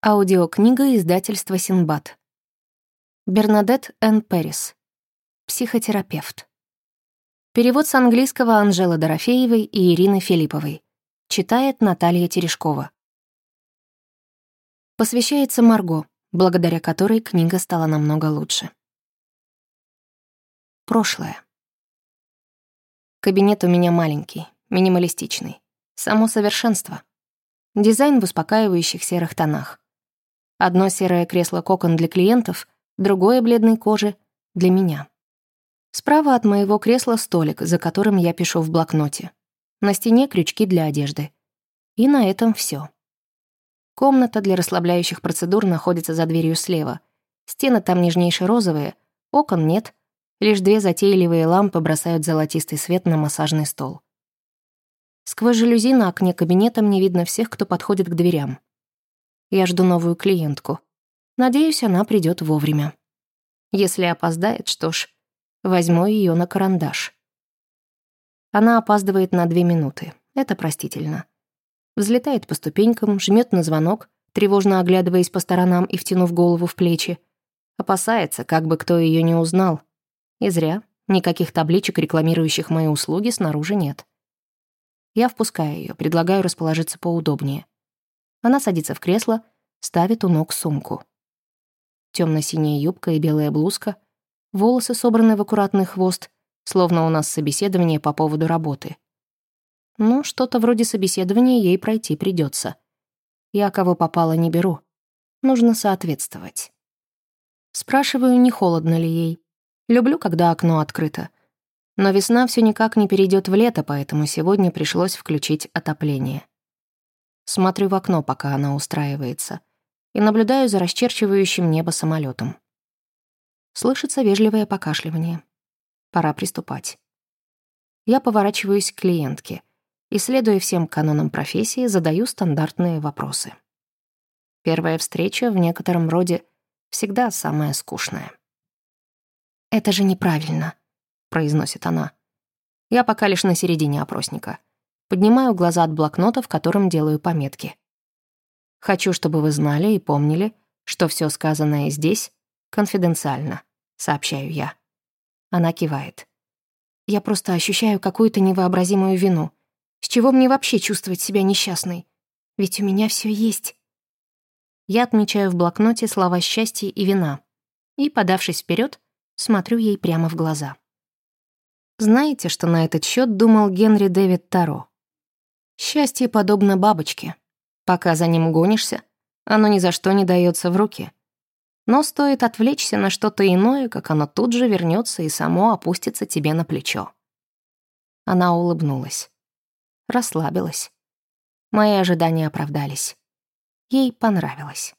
Аудиокнига издательства «Синбад». Бернадет Н. Перрис. Психотерапевт. Перевод с английского Анжелы Дорофеевой и Ирины Филипповой. Читает Наталья Терешкова. Посвящается Марго, благодаря которой книга стала намного лучше. Прошлое. Кабинет у меня маленький, минималистичный. Само совершенство. Дизайн в успокаивающих серых тонах. Одно серое кресло-кокон для клиентов, другое бледной кожи для меня. Справа от моего кресла столик, за которым я пишу в блокноте. На стене крючки для одежды. И на этом все. Комната для расслабляющих процедур находится за дверью слева. Стены там нежнейшие розовые, окон нет, лишь две затейливые лампы бросают золотистый свет на массажный стол. Сквозь жалюзи на окне кабинета мне видно всех, кто подходит к дверям. Я жду новую клиентку. Надеюсь, она придет вовремя. Если опоздает, что ж, возьму ее на карандаш. Она опаздывает на две минуты. Это простительно. Взлетает по ступенькам, жмет на звонок, тревожно оглядываясь по сторонам и втянув голову в плечи. Опасается, как бы кто ее не узнал. И зря. Никаких табличек, рекламирующих мои услуги, снаружи нет. Я впускаю ее, предлагаю расположиться поудобнее. Она садится в кресло, ставит у ног сумку. Темно-синяя юбка и белая блузка, волосы собраны в аккуратный хвост, словно у нас собеседование по поводу работы. Ну, что-то вроде собеседования ей пройти придется. Я кого попало не беру. Нужно соответствовать. Спрашиваю, не холодно ли ей. Люблю, когда окно открыто. Но весна все никак не перейдет в лето, поэтому сегодня пришлось включить отопление. Смотрю в окно, пока она устраивается, и наблюдаю за расчерчивающим небо самолетом. Слышится вежливое покашливание. Пора приступать. Я поворачиваюсь к клиентке и, следуя всем канонам профессии, задаю стандартные вопросы. Первая встреча в некотором роде всегда самая скучная. «Это же неправильно», — произносит она. Я пока лишь на середине опросника. Поднимаю глаза от блокнота, в котором делаю пометки. Хочу, чтобы вы знали и помнили, что все сказанное здесь конфиденциально, сообщаю я. Она кивает. Я просто ощущаю какую-то невообразимую вину. С чего мне вообще чувствовать себя несчастной? Ведь у меня все есть. Я отмечаю в блокноте слова счастья и вина и, подавшись вперед, смотрю ей прямо в глаза. Знаете, что на этот счет думал Генри Дэвид Таро? Счастье подобно бабочке. Пока за ним гонишься, оно ни за что не дается в руки. Но стоит отвлечься на что-то иное, как оно тут же вернется и само опустится тебе на плечо. Она улыбнулась. Расслабилась. Мои ожидания оправдались. Ей понравилось.